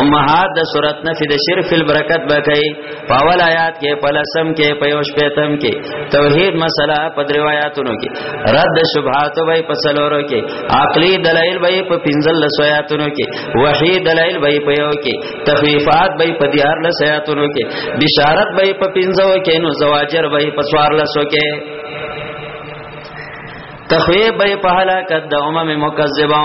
امهات د صورت نفی د شرک فی البرکت بکای په اول آیات کې په لسم کې په یوش پیتم کې توحید مسله په روایتونو کې رد شبهات وای په څلورو کې عقلی دلایل وای په پنځل لسویاتونو کې وحی دلایل وای په یو کې تخویفات وای په دیار لسیاتونو کې بشارت وای په پنځو کې نو زواجر وای په سوار لسو کې تخویب وای په هلاکت د امم مکذبو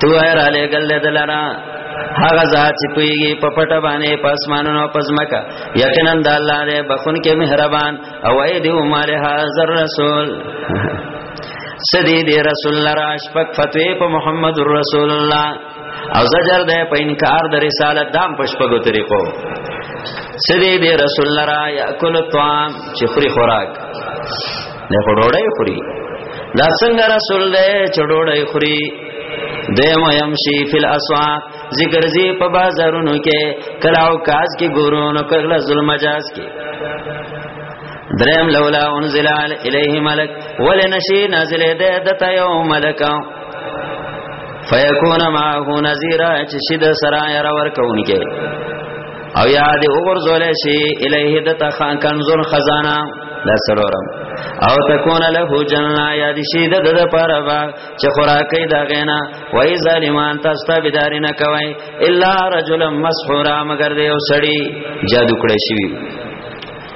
تو هر علی گل دلرا هغه ذات چې پیږي په پټه باندې پاسمانونو پزمکا یقینا د الله دې بخون کې مهربان او اې دې عمر حاضر رسول سدی دې رسول الله راش پک فتوی په محمد رسول الله او زجر ده په انکار د رسالت دام پشپګو طریقو سدی دی رسول الله را یاکل الطعام چې خوري خوراک نه خورړې خوري دا څنګه رسول دی چې ډوړې خوري دیم یمشی فی الاسواق ذکر زی په بازارونو کې کلاو کاز کې ګورونو کله ظلم جاز کې درم لولا انزل الیه ملک ولنشی نازل دې دته یو ملک فیکون معه نذیرا چې شید سره یې ور کوونکې او یاد وګرځول شي الیه د تخان کنزون خزانه دا سلورم او تکون له جننا یاد شي د د پاره با چې خوراکې دا غینا وای ظالمان تاسو ته بيداری نه کوي الا رجل مسحورا مگر دی او سړی جادو کړی شي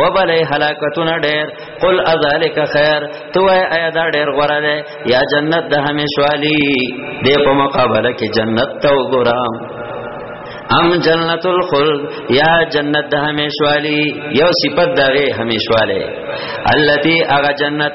وبلې هلاکتونه ډېر قل اذالک خیر تو ایا دا ډېر غوړه ده یا جنت د همیشوالی دې په مقابله کې جنت ته وګورم ام جنت الخلد یا جنت د همیشوالی یو صفت دغه همیشواله التي اغه جنت